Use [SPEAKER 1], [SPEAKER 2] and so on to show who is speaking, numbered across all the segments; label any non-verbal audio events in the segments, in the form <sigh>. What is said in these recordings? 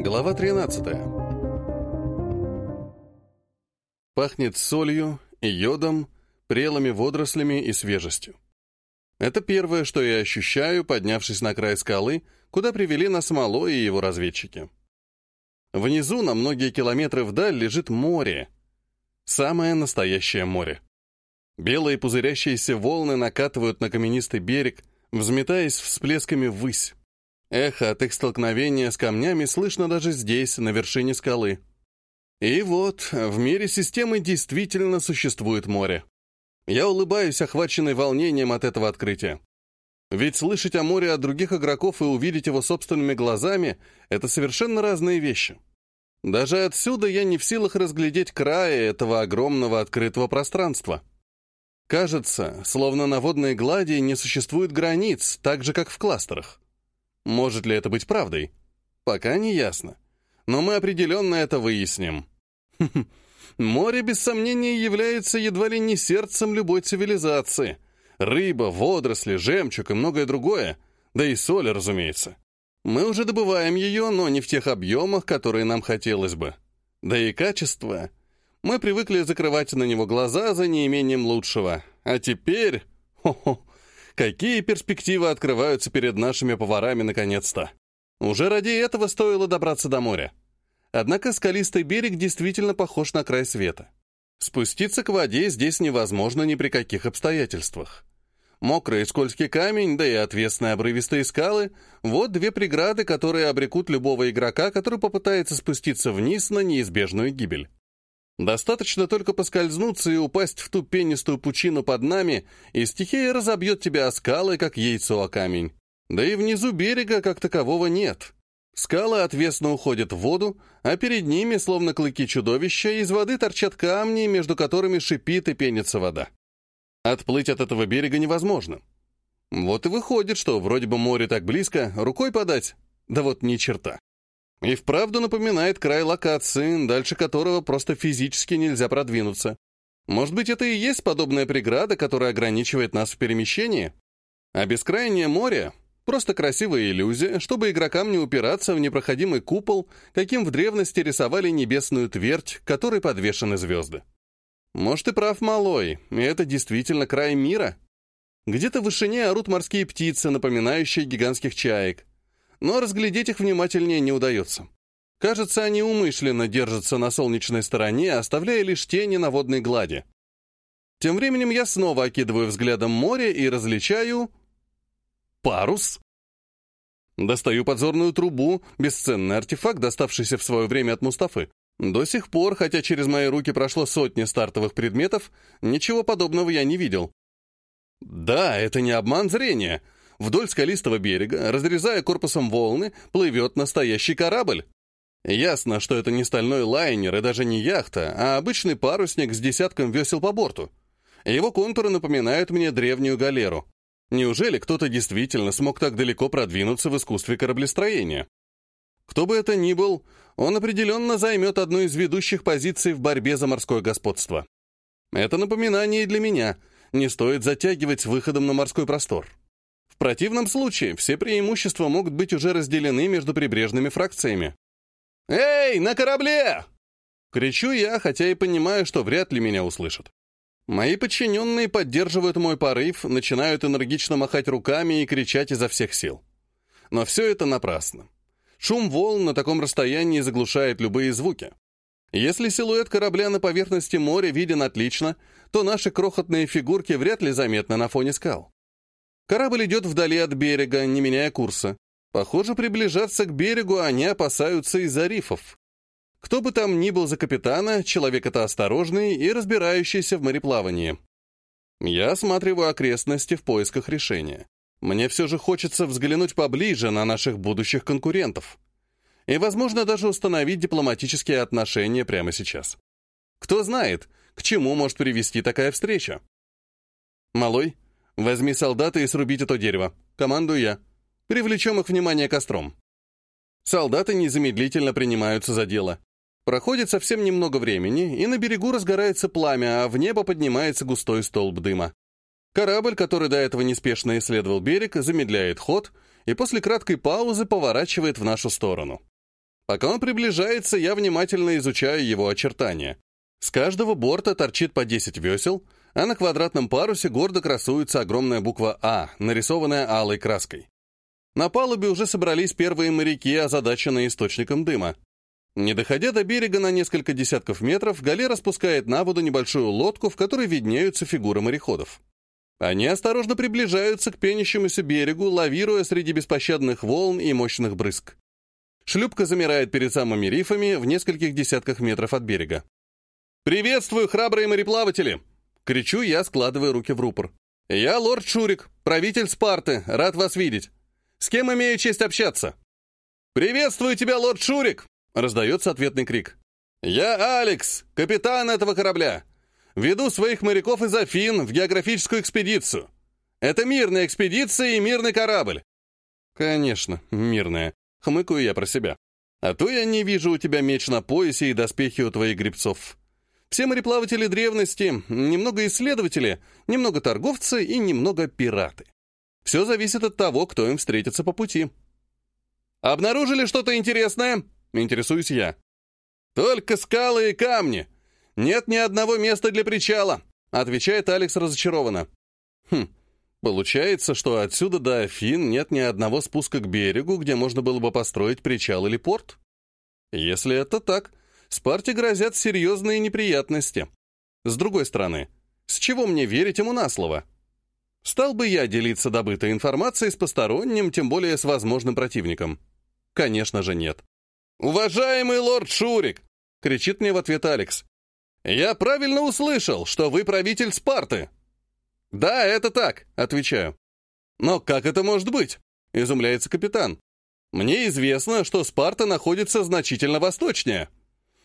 [SPEAKER 1] Глава 13. Пахнет солью, йодом, прелыми водорослями и свежестью. Это первое, что я ощущаю, поднявшись на край скалы, куда привели нас Мало и его разведчики. Внизу, на многие километры вдаль, лежит море. Самое настоящее море. Белые пузырящиеся волны накатывают на каменистый берег, взметаясь всплесками ввысь. Эхо от их столкновения с камнями слышно даже здесь, на вершине скалы. И вот, в мире системы действительно существует море. Я улыбаюсь, охваченный волнением от этого открытия. Ведь слышать о море от других игроков и увидеть его собственными глазами — это совершенно разные вещи. Даже отсюда я не в силах разглядеть края этого огромного открытого пространства. Кажется, словно на водной глади не существует границ, так же, как в кластерах. Может ли это быть правдой? Пока не ясно. Но мы определенно это выясним. <laughs> Море, без сомнения, является едва ли не сердцем любой цивилизации. Рыба, водоросли, жемчуг и многое другое. Да и соль, разумеется. Мы уже добываем ее, но не в тех объемах, которые нам хотелось бы. Да и качество. Мы привыкли закрывать на него глаза за неимением лучшего. А теперь... <laughs> Хо-хо, Какие перспективы открываются перед нашими поварами наконец-то? Уже ради этого стоило добраться до моря. Однако скалистый берег действительно похож на край света. Спуститься к воде здесь невозможно ни при каких обстоятельствах. Мокрый и скользкий камень, да и отвесные обрывистые скалы — вот две преграды, которые обрекут любого игрока, который попытается спуститься вниз на неизбежную гибель. Достаточно только поскользнуться и упасть в ту пенистую пучину под нами, и стихия разобьет тебя о скалы, как яйцо о камень. Да и внизу берега как такового нет. Скалы отвесно уходят в воду, а перед ними, словно клыки чудовища, из воды торчат камни, между которыми шипит и пенится вода. Отплыть от этого берега невозможно. Вот и выходит, что вроде бы море так близко, рукой подать, да вот ни черта. И вправду напоминает край локации, дальше которого просто физически нельзя продвинуться. Может быть, это и есть подобная преграда, которая ограничивает нас в перемещении? А бескрайнее море — просто красивая иллюзия, чтобы игрокам не упираться в непроходимый купол, каким в древности рисовали небесную твердь, которой подвешены звезды. Может, и прав малой, и это действительно край мира. Где-то в вышине орут морские птицы, напоминающие гигантских чаек но разглядеть их внимательнее не удается. Кажется, они умышленно держатся на солнечной стороне, оставляя лишь тени на водной глади. Тем временем я снова окидываю взглядом море и различаю... парус. Достаю подзорную трубу, бесценный артефакт, доставшийся в свое время от Мустафы. До сих пор, хотя через мои руки прошло сотни стартовых предметов, ничего подобного я не видел. Да, это не обман зрения — Вдоль скалистого берега, разрезая корпусом волны, плывет настоящий корабль. Ясно, что это не стальной лайнер и даже не яхта, а обычный парусник с десятком весел по борту. Его контуры напоминают мне древнюю галеру. Неужели кто-то действительно смог так далеко продвинуться в искусстве кораблестроения? Кто бы это ни был, он определенно займет одну из ведущих позиций в борьбе за морское господство. Это напоминание и для меня. Не стоит затягивать с выходом на морской простор. В противном случае все преимущества могут быть уже разделены между прибрежными фракциями. «Эй, на корабле!» Кричу я, хотя и понимаю, что вряд ли меня услышат. Мои подчиненные поддерживают мой порыв, начинают энергично махать руками и кричать изо всех сил. Но все это напрасно. Шум волн на таком расстоянии заглушает любые звуки. Если силуэт корабля на поверхности моря виден отлично, то наши крохотные фигурки вряд ли заметны на фоне скал. Корабль идет вдали от берега, не меняя курса. Похоже, приближаться к берегу они опасаются из-за рифов. Кто бы там ни был за капитана, человек это осторожный и разбирающийся в мореплавании. Я осматриваю окрестности в поисках решения. Мне все же хочется взглянуть поближе на наших будущих конкурентов. И, возможно, даже установить дипломатические отношения прямо сейчас. Кто знает, к чему может привести такая встреча. «Малой, Возьми солдата и срубите то дерево. Командую я. Привлечем их внимание костром. Солдаты незамедлительно принимаются за дело. Проходит совсем немного времени, и на берегу разгорается пламя, а в небо поднимается густой столб дыма. Корабль, который до этого неспешно исследовал берег, замедляет ход и после краткой паузы поворачивает в нашу сторону. Пока он приближается, я внимательно изучаю его очертания. С каждого борта торчит по 10 весел, а на квадратном парусе гордо красуется огромная буква «А», нарисованная алой краской. На палубе уже собрались первые моряки, озадаченные источником дыма. Не доходя до берега на несколько десятков метров, галера спускает на воду небольшую лодку, в которой виднеются фигуры мореходов. Они осторожно приближаются к пенящемуся берегу, лавируя среди беспощадных волн и мощных брызг. Шлюпка замирает перед самыми рифами в нескольких десятках метров от берега. «Приветствую, храбрые мореплаватели!» — кричу я, складывая руки в рупор. «Я лорд Шурик, правитель Спарты, рад вас видеть. С кем имею честь общаться?» «Приветствую тебя, лорд Шурик!» — раздается ответный крик. «Я Алекс, капитан этого корабля. Веду своих моряков из Афин в географическую экспедицию. Это мирная экспедиция и мирный корабль». «Конечно, мирная», — хмыкаю я про себя. «А то я не вижу у тебя меч на поясе и доспехи у твоих гребцов». Все мореплаватели древности, немного исследователи, немного торговцы и немного пираты. Все зависит от того, кто им встретится по пути. «Обнаружили что-то интересное?» — интересуюсь я. «Только скалы и камни. Нет ни одного места для причала», — отвечает Алекс разочарованно. «Хм, получается, что отсюда до Афин нет ни одного спуска к берегу, где можно было бы построить причал или порт? Если это так, Спарте грозят серьезные неприятности. С другой стороны, с чего мне верить ему на слово? Стал бы я делиться добытой информацией с посторонним, тем более с возможным противником? Конечно же нет. «Уважаемый лорд Шурик!» — кричит мне в ответ Алекс. «Я правильно услышал, что вы правитель Спарты?» «Да, это так», — отвечаю. «Но как это может быть?» — изумляется капитан. «Мне известно, что Спарта находится значительно восточнее».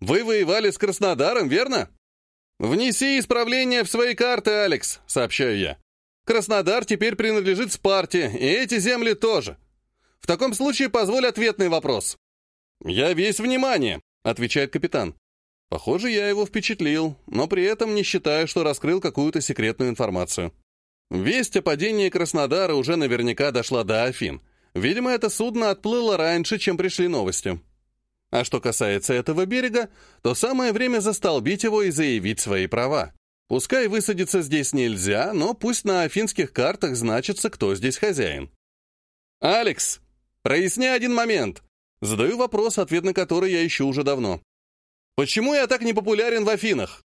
[SPEAKER 1] Вы воевали с Краснодаром, верно? Внеси исправление в свои карты, Алекс, сообщаю я. Краснодар теперь принадлежит Спарте, и эти земли тоже. В таком случае позволь ответный вопрос. Я весь внимание, отвечает капитан. Похоже, я его впечатлил, но при этом не считаю, что раскрыл какую-то секретную информацию. Весть о падении Краснодара уже наверняка дошла до Афин. Видимо, это судно отплыло раньше, чем пришли новости. А что касается этого берега, то самое время застолбить его и заявить свои права. Пускай высадиться здесь нельзя, но пусть на афинских картах значится, кто здесь хозяин. «Алекс, проясни один момент!» Задаю вопрос, ответ на который я ищу уже давно. «Почему я так непопулярен в Афинах?»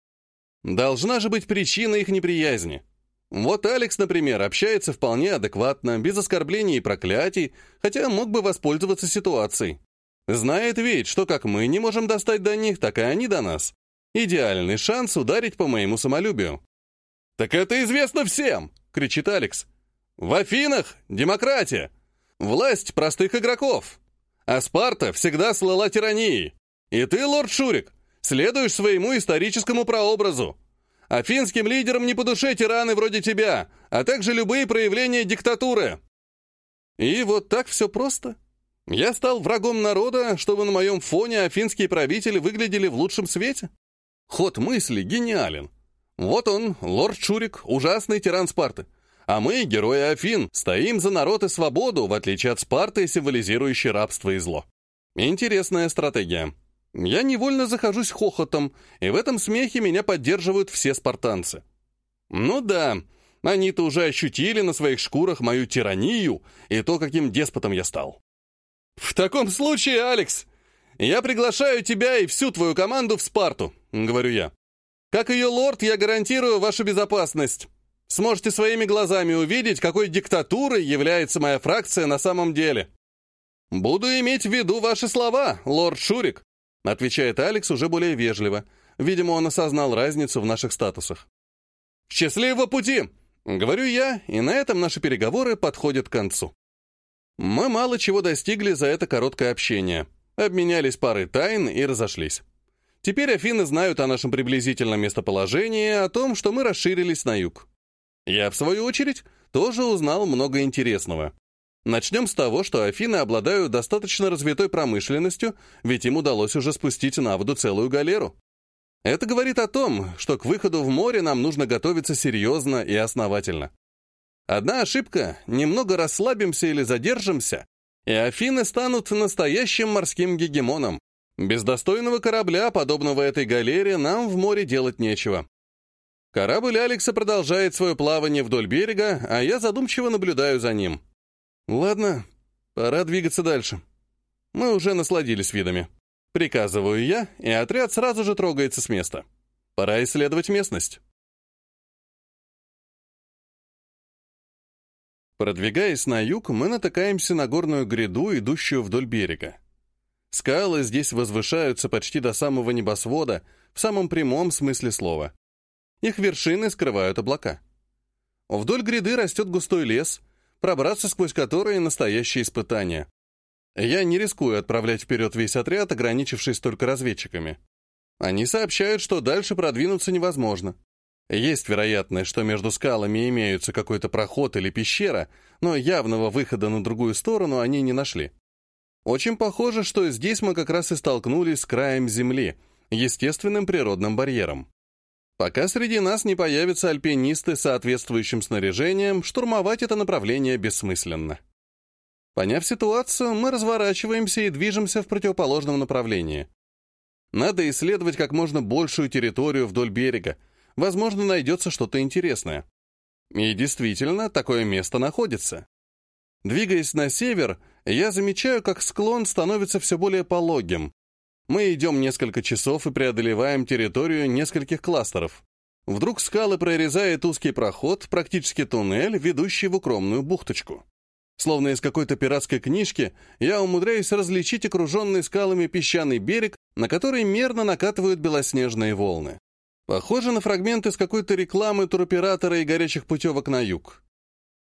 [SPEAKER 1] Должна же быть причина их неприязни. Вот Алекс, например, общается вполне адекватно, без оскорблений и проклятий, хотя мог бы воспользоваться ситуацией. Знает ведь, что как мы не можем достать до них, так и они до нас. Идеальный шанс ударить по моему самолюбию. «Так это известно всем!» — кричит Алекс. «В Афинах демократия! Власть простых игроков! А Спарта всегда слала тиранией. И ты, лорд Шурик, следуешь своему историческому прообразу. Афинским лидерам не по душе тираны вроде тебя, а также любые проявления диктатуры». И вот так все просто. Я стал врагом народа, чтобы на моем фоне афинские правители выглядели в лучшем свете? Ход мысли гениален. Вот он, лорд Шурик, ужасный тиран Спарты. А мы, герои Афин, стоим за народ и свободу, в отличие от Спарты, символизирующей рабство и зло. Интересная стратегия. Я невольно захожусь хохотом, и в этом смехе меня поддерживают все спартанцы. Ну да, они-то уже ощутили на своих шкурах мою тиранию и то, каким деспотом я стал. «В таком случае, Алекс, я приглашаю тебя и всю твою команду в Спарту», — говорю я. «Как ее лорд, я гарантирую вашу безопасность. Сможете своими глазами увидеть, какой диктатурой является моя фракция на самом деле». «Буду иметь в виду ваши слова, лорд Шурик», — отвечает Алекс уже более вежливо. Видимо, он осознал разницу в наших статусах. «Счастливого пути!» — говорю я, и на этом наши переговоры подходят к концу. Мы мало чего достигли за это короткое общение. Обменялись парой тайн и разошлись. Теперь Афины знают о нашем приблизительном местоположении, о том, что мы расширились на юг. Я, в свою очередь, тоже узнал много интересного. Начнем с того, что Афины обладают достаточно развитой промышленностью, ведь им удалось уже спустить на воду целую галеру. Это говорит о том, что к выходу в море нам нужно готовиться серьезно и основательно. Одна ошибка, немного расслабимся или задержимся, и Афины станут настоящим морским гегемоном. Без достойного корабля, подобного этой галере, нам в море делать нечего. Корабль Алекса продолжает свое плавание вдоль берега, а я задумчиво наблюдаю за ним. Ладно, пора двигаться дальше. Мы уже насладились видами. Приказываю я, и отряд сразу же трогается с места. Пора исследовать местность. Продвигаясь на юг, мы натыкаемся на горную гряду, идущую вдоль берега. Скалы здесь возвышаются почти до самого небосвода, в самом прямом смысле слова. Их вершины скрывают облака. Вдоль гряды растет густой лес, пробраться сквозь который — настоящее испытание. Я не рискую отправлять вперед весь отряд, ограничившись только разведчиками. Они сообщают, что дальше продвинуться невозможно. Есть вероятность, что между скалами имеются какой-то проход или пещера, но явного выхода на другую сторону они не нашли. Очень похоже, что здесь мы как раз и столкнулись с краем земли, естественным природным барьером. Пока среди нас не появятся альпинисты с соответствующим снаряжением, штурмовать это направление бессмысленно. Поняв ситуацию, мы разворачиваемся и движемся в противоположном направлении. Надо исследовать как можно большую территорию вдоль берега, возможно, найдется что-то интересное. И действительно, такое место находится. Двигаясь на север, я замечаю, как склон становится все более пологим. Мы идем несколько часов и преодолеваем территорию нескольких кластеров. Вдруг скалы прорезает узкий проход, практически туннель, ведущий в укромную бухточку. Словно из какой-то пиратской книжки, я умудряюсь различить окруженный скалами песчаный берег, на который мерно накатывают белоснежные волны. Похоже на фрагменты с какой-то рекламы туроператора и горячих путевок на юг.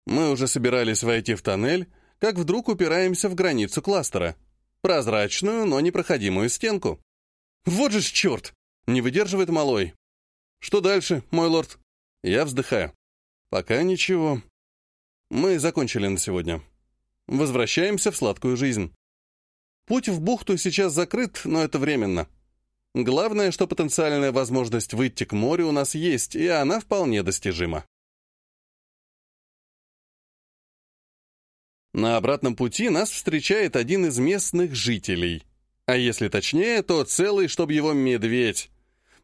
[SPEAKER 1] Мы уже собирались войти в тоннель, как вдруг упираемся в границу кластера. Прозрачную, но непроходимую стенку. Вот же ж черт! Не выдерживает малой. Что дальше, мой лорд? Я вздыхаю. Пока ничего. Мы закончили на сегодня. Возвращаемся в сладкую жизнь. Путь в бухту сейчас закрыт, но это временно. Главное, что потенциальная возможность выйти к морю у нас есть, и она вполне достижима. На обратном пути нас встречает один из местных жителей. А если точнее, то целый, чтоб его медведь.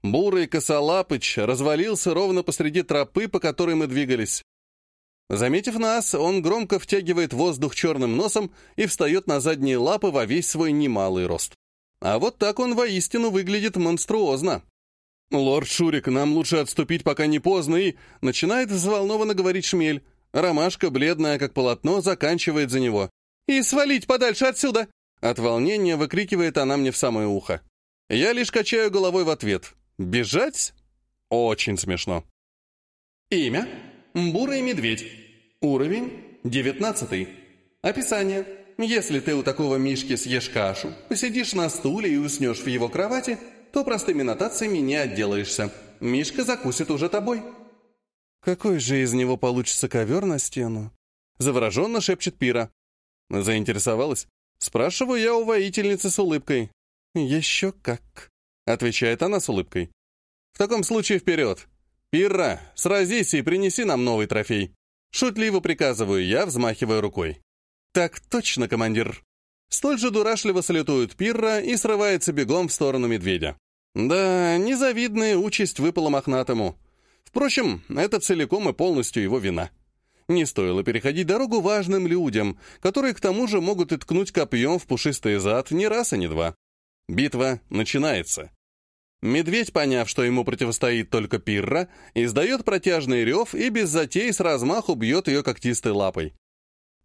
[SPEAKER 1] Бурый косолапыч развалился ровно посреди тропы, по которой мы двигались. Заметив нас, он громко втягивает воздух черным носом и встает на задние лапы во весь свой немалый рост. А вот так он воистину выглядит монструозно. «Лорд Шурик, нам лучше отступить, пока не поздно, и...» Начинает взволнованно говорить Шмель. Ромашка, бледная как полотно, заканчивает за него. «И свалить подальше отсюда!» От волнения выкрикивает она мне в самое ухо. Я лишь качаю головой в ответ. «Бежать?» Очень смешно. Имя? Бурый медведь. Уровень? Девятнадцатый. Описание. Если ты у такого мишки съешь кашу, посидишь на стуле и уснешь в его кровати, то простыми нотациями не отделаешься. Мишка закусит уже тобой. Какой же из него получится ковер на стену? Завороженно шепчет Пира. Заинтересовалась? Спрашиваю я у воительницы с улыбкой. «Еще как», — отвечает она с улыбкой. «В таком случае вперед. Пирра, сразись и принеси нам новый трофей». Шутливо приказываю я, взмахивая рукой. «Так точно, командир!» Столь же дурашливо салютует Пирра и срывается бегом в сторону медведя. Да, незавидная участь выпала мохнатому. Впрочем, это целиком и полностью его вина. Не стоило переходить дорогу важным людям, которые к тому же могут и ткнуть копьем в пушистый зад не раз и не два. Битва начинается. Медведь, поняв, что ему противостоит только Пирра, издает протяжный рев и без затей с размаху бьет ее когтистой лапой.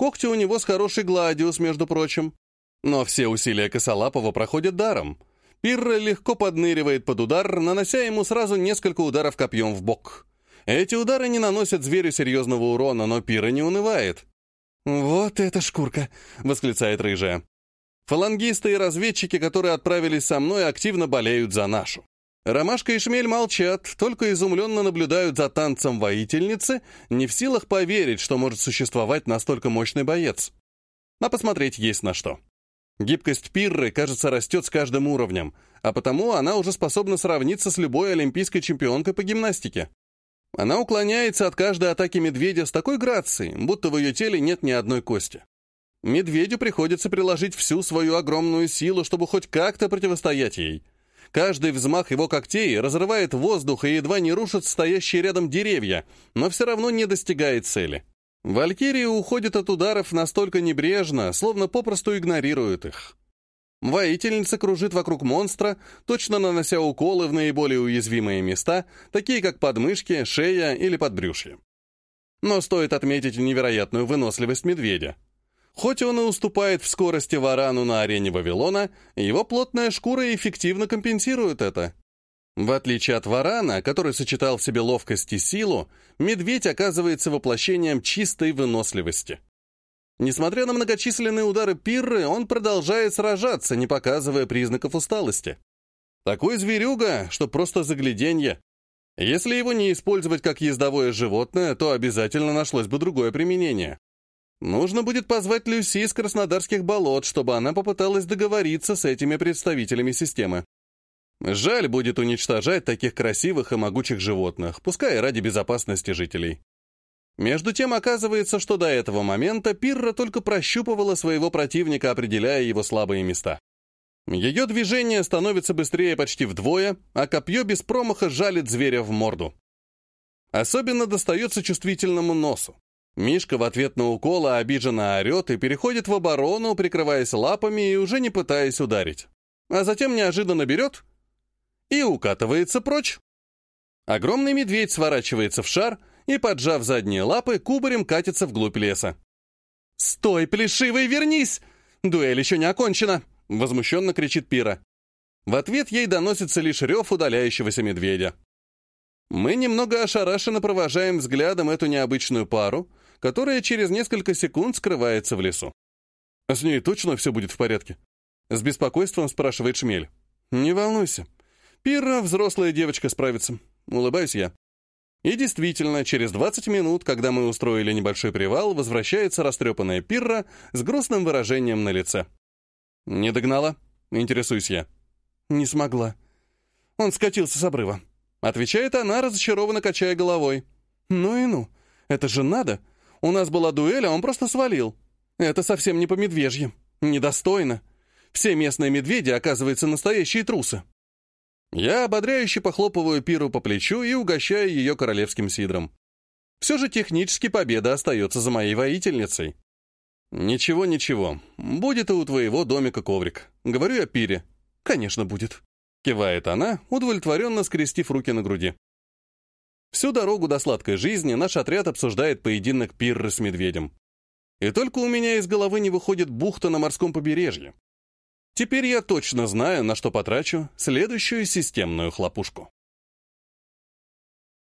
[SPEAKER 1] Когти у него с хорошей гладиус, между прочим. Но все усилия Косолапова проходят даром. Пирра легко подныривает под удар, нанося ему сразу несколько ударов копьем в бок. Эти удары не наносят зверю серьезного урона, но Пирра не унывает. «Вот эта шкурка!» — восклицает рыжая. Фалангисты и разведчики, которые отправились со мной, активно болеют за нашу. Ромашка и Шмель молчат, только изумленно наблюдают за танцем воительницы, не в силах поверить, что может существовать настолько мощный боец. А посмотреть есть на что. Гибкость Пирры, кажется, растет с каждым уровнем, а потому она уже способна сравниться с любой олимпийской чемпионкой по гимнастике. Она уклоняется от каждой атаки медведя с такой грацией, будто в ее теле нет ни одной кости. Медведю приходится приложить всю свою огромную силу, чтобы хоть как-то противостоять ей. Каждый взмах его когтей разрывает воздух и едва не рушит стоящие рядом деревья, но все равно не достигает цели. Валькирия уходит от ударов настолько небрежно, словно попросту игнорирует их. Воительница кружит вокруг монстра, точно нанося уколы в наиболее уязвимые места, такие как подмышки, шея или подбрюшье. Но стоит отметить невероятную выносливость медведя. Хоть он и уступает в скорости варану на арене Вавилона, его плотная шкура эффективно компенсирует это. В отличие от варана, который сочетал в себе ловкость и силу, медведь оказывается воплощением чистой выносливости. Несмотря на многочисленные удары пирры, он продолжает сражаться, не показывая признаков усталости. Такой зверюга, что просто загляденье. Если его не использовать как ездовое животное, то обязательно нашлось бы другое применение. Нужно будет позвать Люси из Краснодарских болот, чтобы она попыталась договориться с этими представителями системы. Жаль будет уничтожать таких красивых и могучих животных, пускай ради безопасности жителей. Между тем оказывается, что до этого момента Пирра только прощупывала своего противника, определяя его слабые места. Ее движение становится быстрее почти вдвое, а копье без промаха жалит зверя в морду. Особенно достается чувствительному носу. Мишка в ответ на уколы обиженно орет и переходит в оборону, прикрываясь лапами и уже не пытаясь ударить. А затем неожиданно берет и укатывается прочь. Огромный медведь сворачивается в шар и, поджав задние лапы, кубарем катится вглубь леса. «Стой, плешивый, вернись! Дуэль еще не окончена!» — возмущенно кричит Пира. В ответ ей доносится лишь рев удаляющегося медведя. Мы немного ошарашенно провожаем взглядом эту необычную пару, которая через несколько секунд скрывается в лесу. «А с ней точно все будет в порядке?» С беспокойством спрашивает Шмель. «Не волнуйся. Пира, взрослая девочка, справится. Улыбаюсь я. И действительно, через 20 минут, когда мы устроили небольшой привал, возвращается растрепанная Пирра с грустным выражением на лице. «Не догнала?» — интересуюсь я. «Не смогла. Он скатился с обрыва», — отвечает она, разочарованно качая головой. «Ну и ну. Это же надо. У нас была дуэль, а он просто свалил. Это совсем не по-медвежьи. Недостойно. Все местные медведи, оказывается, настоящие трусы». Я ободряюще похлопываю Пиру по плечу и угощаю ее королевским сидром. Все же технически победа остается за моей воительницей. «Ничего, ничего. Будет и у твоего домика коврик. Говорю я Пире. Конечно, будет». Кивает она, удовлетворенно скрестив руки на груди. Всю дорогу до сладкой жизни наш отряд обсуждает поединок Пирры с медведем. И только у меня из головы не выходит бухта на морском побережье. Теперь я точно знаю, на что потрачу следующую системную хлопушку.